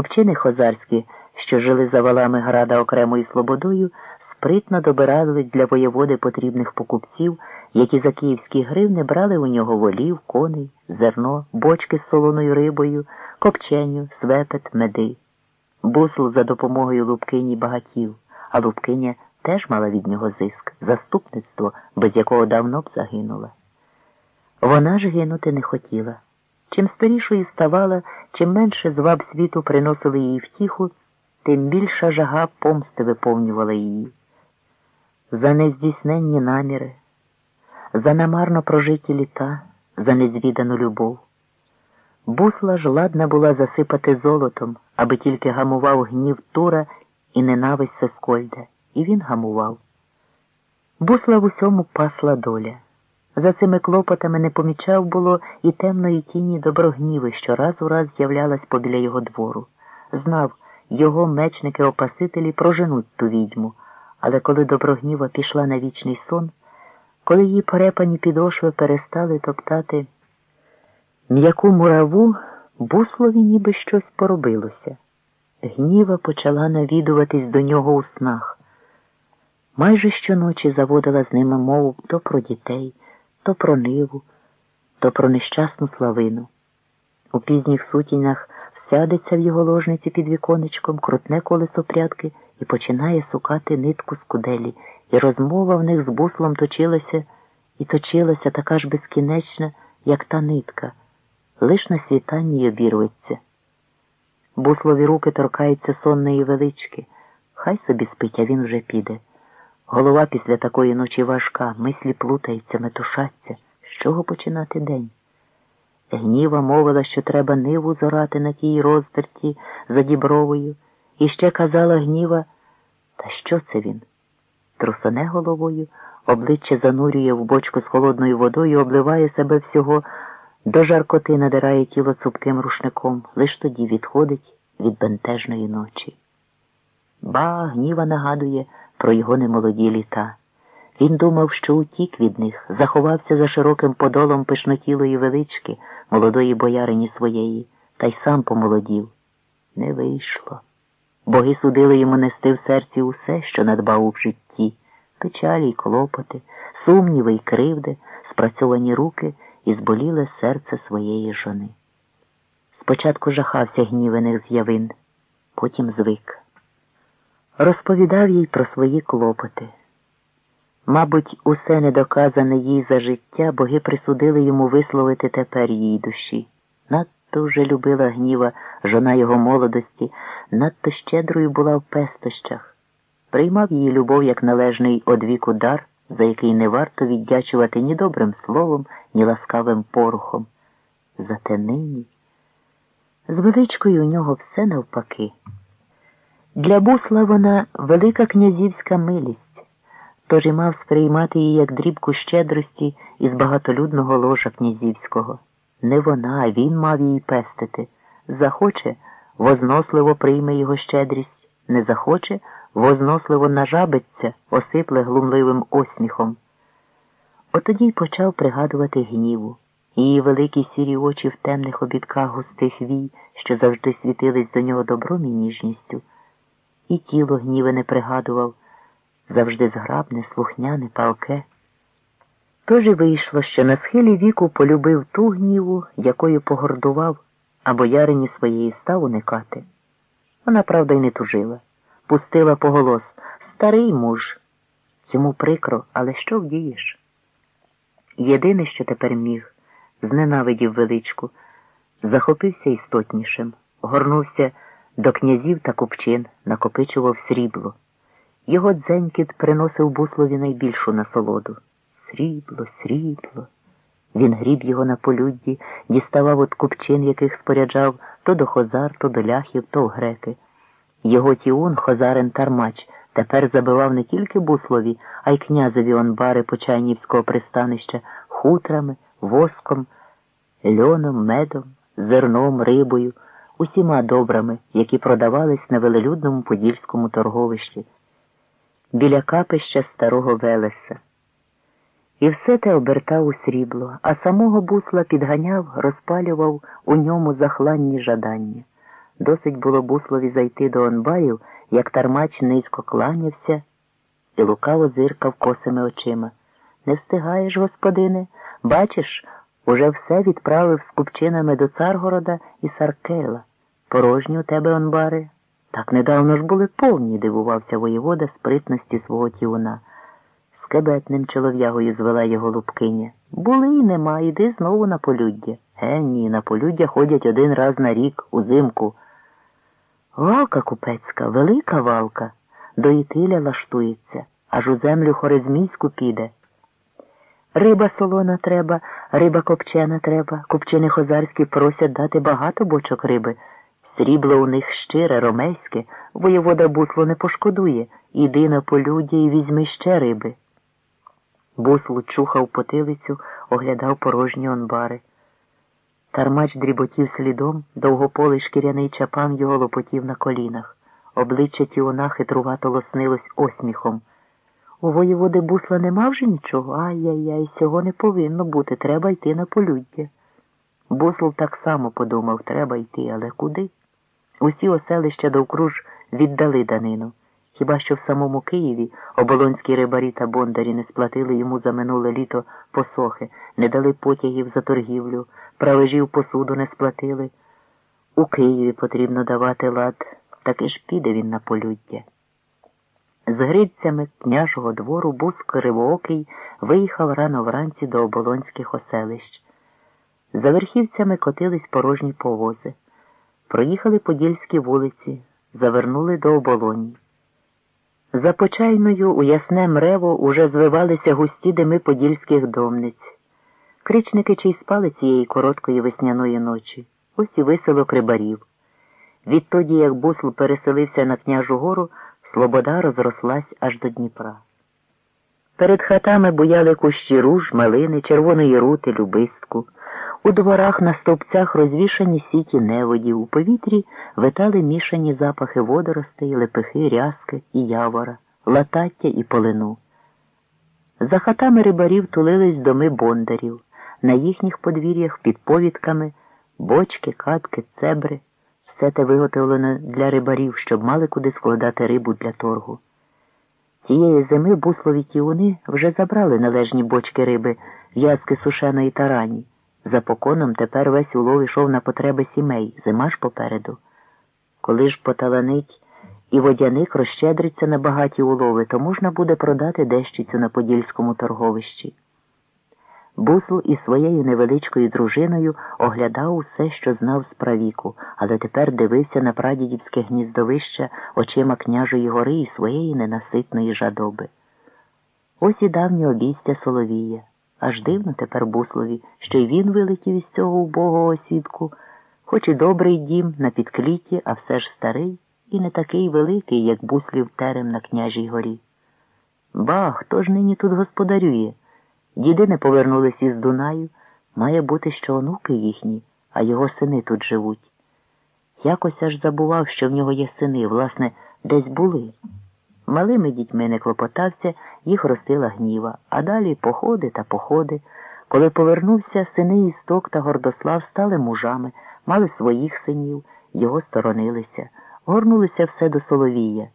Купчини хозарські, що жили за валами града окремою слободою, спритно добирали для воєводи потрібних покупців, які за київські гривни брали у нього волів, коней, зерно, бочки з солоною рибою, копченю, свепет, меди. Бусл за допомогою Лубкині багатів, а Лубкиня теж мала від нього зиск, заступництво, без якого давно б загинула. Вона ж гинути не хотіла. Чим старішою ставала, чим менше зваб світу приносили їй втіху, тим більша жага помсти виповнювала її. За нездійсненні наміри, за намарно прожиті літа, за незвідану любов. Бусла ж ладна була засипати золотом, аби тільки гамував гнів Тура і ненависть Сескольда, і він гамував. Бусла в усьому пасла доля. За цими клопотами не помічав було і темної тіні доброгніви, що раз у раз з'являлась побіля його двору. Знав, його мечники-опасителі проженуть ту відьму, але коли доброгніва пішла на вічний сон, коли її порепані підошви перестали топтати м'яку мураву, буслові ніби щось поробилося. Гніва почала навідуватись до нього у снах. Майже щоночі заводила з ними мову то про дітей то про ниву, то про нещасну славину. У пізніх сутінях всядеться в його ложниці під віконечком, крутне колесо прядки і починає сукати нитку з куделі, і розмова в них з буслом точилася і точилася така ж безкінечна, як та нитка, лиш на світанні й обірветься. Буслові руки торкаються сонної велички. Хай собі спить, а він вже піде. Голова після такої ночі важка, мислі плутаються, метушаться. З чого починати день? Гніва мовила, що треба ниву зорати на тій розтерті за дібровою, і ще казала гніва, та що це він? Трусане головою, обличчя занурює в бочку з холодною водою, обливає себе всього, до жаркоти надирає тіло цупким рушником, лиш тоді відходить від бентежної ночі. Ба, гніва нагадує про його немолоді літа. Він думав, що утік від них, заховався за широким подолом пишнотілої велички, молодої боярині своєї, та й сам помолодів. Не вийшло. Боги судили йому нести в серці усе, що надбав у житті, печалі й клопоти, сумніви й кривди, спрацьовані руки і зболіле серце своєї жони. Спочатку жахався гнівених з'явин, потім звик розповідав їй про свої клопоти. Мабуть, усе недоказане їй за життя боги присудили йому висловити тепер її душі. Надто вже любила гніва жона його молодості, надто щедрою була в пестощах. Приймав її любов як належний одвіку дар, за який не варто віддячувати ні добрим словом, ні ласкавим порухом. Зате нині з величкою у нього все навпаки. Для бусла вона велика князівська милість, тож і мав сприймати її як дрібку щедрості із багатолюдного ложа князівського. Не вона, а він мав її пестити. Захоче, возносливо прийме його щедрість, не захоче, возносливо нажабиться, осипле глумливим осміхом. Отоді й почав пригадувати гніву. Її великі сірі очі в темних обідках густих вій, що завжди світились до нього добром і ніжністю і тіло гніве пригадував, завжди зграбне, слухняне, палке. Тож і вийшло, що на схилі віку полюбив ту гніву, якою погордував, а боярині своєї став уникати. Вона, правда, й не тужила, пустила поголос старий муж. Цьому прикро, але що вдієш? Єдине, що тепер міг, зненавидів величку, захопився істотнішим, горнувся. До князів та купчин накопичував срібло. Його дзенькіт приносив буслові найбільшу насолоду. Срібло, срібло. Він гріб його на полюдді, діставав от купчин, яких споряджав то до хозар, то до ляхів, то в греки. Його тіун, хозарин Тармач, тепер забивав не тільки буслові, а й князеві онбари Почайнівського пристанища хутрами, воском, льоном, медом, зерном, рибою усіма добрами, які продавались на велелюдному подільському торговищі, біля капища старого Велеса. І все те обертав у срібло, а самого бусла підганяв, розпалював у ньому захланні жадання. Досить було буслові зайти до онбарів, як тармач низько кланявся і лукаво зиркав косими очима. Не встигаєш, господине, бачиш, уже все відправив з купчинами до Царгорода і Саркела. Порожні у тебе онбари. Так недавно ж були повні, дивувався воєвода спритності свого тіуна. Скебетним чолов'ягою звела його лупкиня. Були і нема, іди знову на полюддя. Е, ні, на полюддя ходять один раз на рік, узимку. Валка купецька, велика валка, до Ітиля лаштується, аж у землю хорезмійську піде. Риба солона треба, риба копчена треба, купчини хозарські просять дати багато бочок риби. Срібло у них щире, ромейське, воєвода бусло не пошкодує. Іди на полюддя і візьми ще риби. Буслу чухав потилицю, оглядав порожні онбари. Тармач дріботів слідом, довгополий шкіряний чапан його лопотів на колінах. Обличчя Тіона хитрувато лоснилось осміхом. У воєводи бусла нема вже нічого? Ай-яй-яй, цього не повинно бути, треба йти на полюддя. Бусл так само подумав, треба йти, але куди? Усі оселища довкруж віддали данину. Хіба що в самому Києві оболонські рибарі та бондарі не сплатили йому за минуле літо посохи, не дали потягів за торгівлю, правежів посуду не сплатили. У Києві потрібно давати лад, таки ж піде він на полюддя. З грицями княжого двору Буск Кривоокий виїхав рано вранці до оболонських оселищ. За верхівцями котились порожні повози. Проїхали подільські вулиці, завернули до оболоні. За почайною у ясне мрево уже звивалися густі дими подільських домниць. Кричники чи й спали цієї короткої весняної ночі, ось і виселок рибарів. Відтоді, як бусл переселився на княжу гору, слобода розрослась аж до Дніпра. Перед хатами буяли кущі руж, малини, червоної рути, любистку. У дворах на стовпцях розвішані сіті неводів, у повітрі витали мішані запахи водоростей, лепихи, рязки і явора, латаття і полину. За хатами рибарів тулились доми бондарів, на їхніх подвір'ях під повідками бочки, катки, цебри, все те виготовлено для рибарів, щоб мали куди складати рибу для торгу. Цієї зими буслові тіуни вже забрали належні бочки риби, в'язки сушеної тарані. За поконом тепер весь улов ішов на потреби сімей, зима ж попереду. Коли ж поталанить і водяник розщедриться на багаті улови, то можна буде продати дещицю на подільському торговищі. Бусл із своєю невеличкою дружиною оглядав усе, що знав з правіку, але тепер дивився на прадідівське гніздовище очима княжої гори і своєї ненаситної жадоби. Ось і давнє обійстя Соловія. Аж дивно тепер буслові, що й він вилетів із цього убогого осідку, хоч і добрий дім на підкліті, а все ж старий і не такий великий, як буслів терем на княжій горі. Ба, хто ж нині тут господарює? Діди не повернулись із Дунаю, має бути, що онуки їхні, а його сини тут живуть. Якось аж забував, що в нього є сини, власне, десь були. Малими дітьми не клопотався, їх ростила гніва, а далі походи та походи. Коли повернувся, сини Істок та Гордослав стали мужами, мали своїх синів, його сторонилися, горнулися все до Соловія.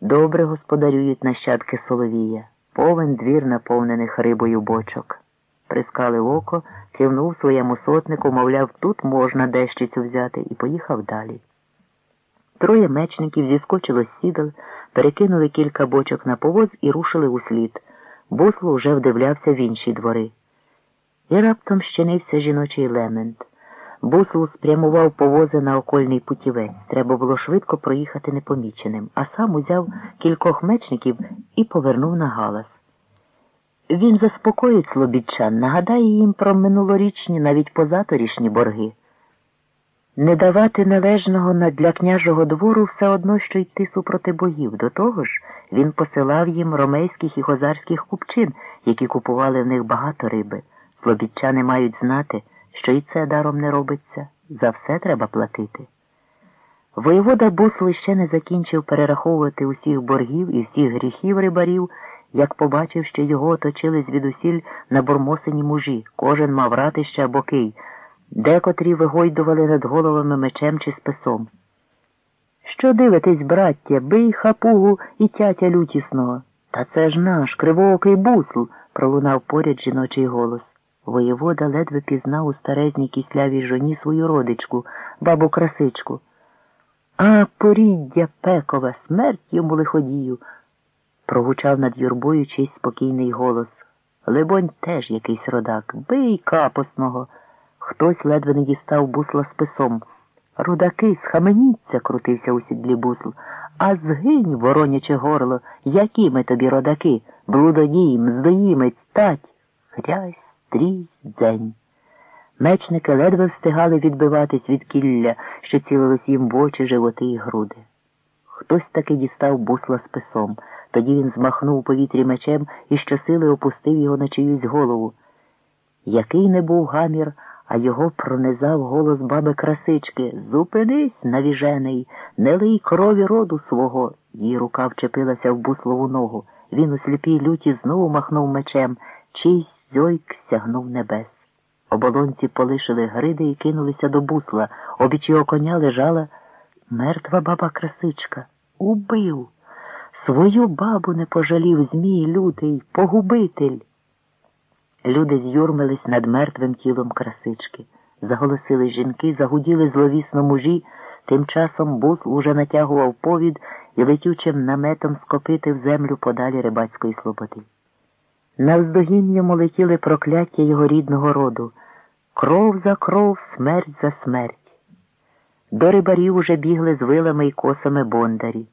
Добре господарюють нащадки Соловія, повен двір наповнених рибою бочок. Прискали око, кивнув своєму сотнику, мовляв, тут можна дещицю взяти, і поїхав далі. Троє мечників зіскочило з сідал, перекинули кілька бочок на повоз і рушили у слід. Бусло вже вдивлявся в інші двори. І раптом щинився жіночий лемент. Буслу спрямував повози на окольний путівець. Треба було швидко проїхати непоміченим, а сам узяв кількох мечників і повернув на галас. Він заспокоїть слобідчан, нагадає їм про минулорічні, навіть позаторішні борги. Не давати належного для княжого двору все одно, що йти супроти богів. До того ж, він посилав їм ромейських і хозарських купчин, які купували в них багато риби. Слобідчани мають знати, що і це даром не робиться. За все треба платити. Воєвода Бусл ще не закінчив перераховувати усіх боргів і всіх гріхів рибарів, як побачив, що його оточили звідусіль на бурмосині мужі, кожен мав ратище або кий, Декотрі вигойдували над головами мечем чи списом. Що дивитесь, браття, бий хапугу і тятя лютісного. Та це ж наш кривоокий бусл, пролунав поряд жіночий голос. Воєвода ледве пізнав у старезній кислявій жоні свою родичку, бабу красичку. А поріддя пекова, смерть йому лиходію, прогучав над юрбою чийсь спокійний голос. Либонь, теж якийсь родак. Бий капосного. Хтось ледве не дістав бусла списом. Рудаки, схаменіться, крутився у сідлі бусл. А згинь, вороняче горло, які ми тобі родаки, блудодій, мздоїмець, тать. Хрясь, трій, дзень. Мечники ледве встигали відбиватись від кілля, що цілилось їм в очі, животи і груди. Хтось таки дістав бусла списом. Тоді він змахнув у повітрі мечем і щосили опустив його на чиюсь голову. Який не був гамір, а його пронизав голос баби красички. Зупинись, навіжений, не лий крові роду свого. Її рука вчепилася в буслову ногу. Він у сліпій люті знову махнув мечем, чийсь зойк сягнув небес. Оболонці полишили гриди і кинулися до бусла. Обіч його коня лежала мертва баба красичка. Убив. Свою бабу не пожалів Змій лютий, погубитель. Люди з'юрмились над мертвим тілом красички. Заголосили жінки, загуділи зловісно мужі, тим часом бус уже натягував повід і летючим наметом скопити в землю подалі рибацької слободи. Навздогін йому летіли прокляття його рідного роду кров за кров, смерть за смерть. До рибарів уже бігли з вилами й косами бондарі.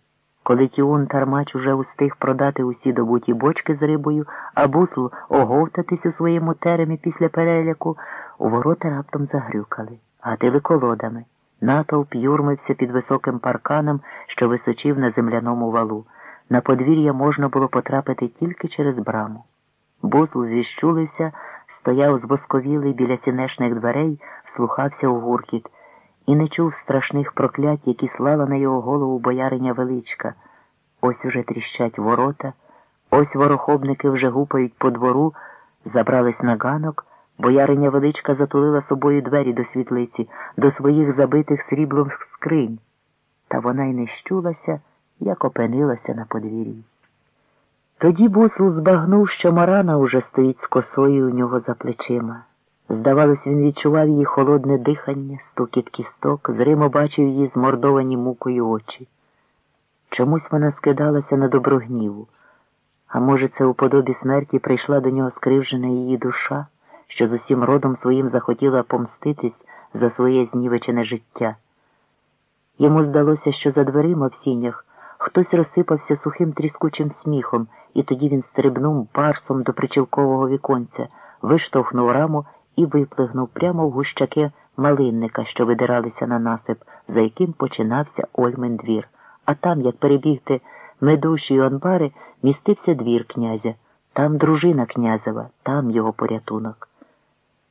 Коли Тіун Тармач уже устиг продати усі добуті бочки з рибою, а бусл оговтатись у своєму теремі після переляку, у ворота раптом загрюкали, гатили колодами. Натовп юрмився під високим парканом, що височив на земляному валу. На подвір'я можна було потрапити тільки через браму. Бусл зіщулився, стояв збосковілий біля сінешних дверей, слухався у гуркіт і не чув страшних проклять, які слала на його голову бояриня величка. Ось уже тріщать ворота, ось ворохобники вже гупають по двору, забрались на ганок, бояриня величка затулила собою двері до світлиці, до своїх забитих сріблом скринь. Та вона й не щулася, як опинилася на подвір'ї. Тоді бусл збагнув, що Марана уже стоїть з косою у нього за плечима. Здавалось, він відчував її холодне дихання, стукіт кісток, зримо бачив її змордовані мукою очі. Чомусь вона скидалася на доброгніву, а може, це у подобі смерті прийшла до нього скривжена її душа, що з усім родом своїм захотіла помститись за своє знівечене життя. Йому здалося, що за дверима в сінях хтось розсипався сухим тріскучим сміхом, і тоді він стрибнув барсом до причілкового віконця, виштовхнув раму і виплигнув прямо в гущаки малинника, що видиралися на насип, за яким починався Ольмин двір. А там, як перебігти медуші й онбари, містився двір князя, там дружина князева, там його порятунок.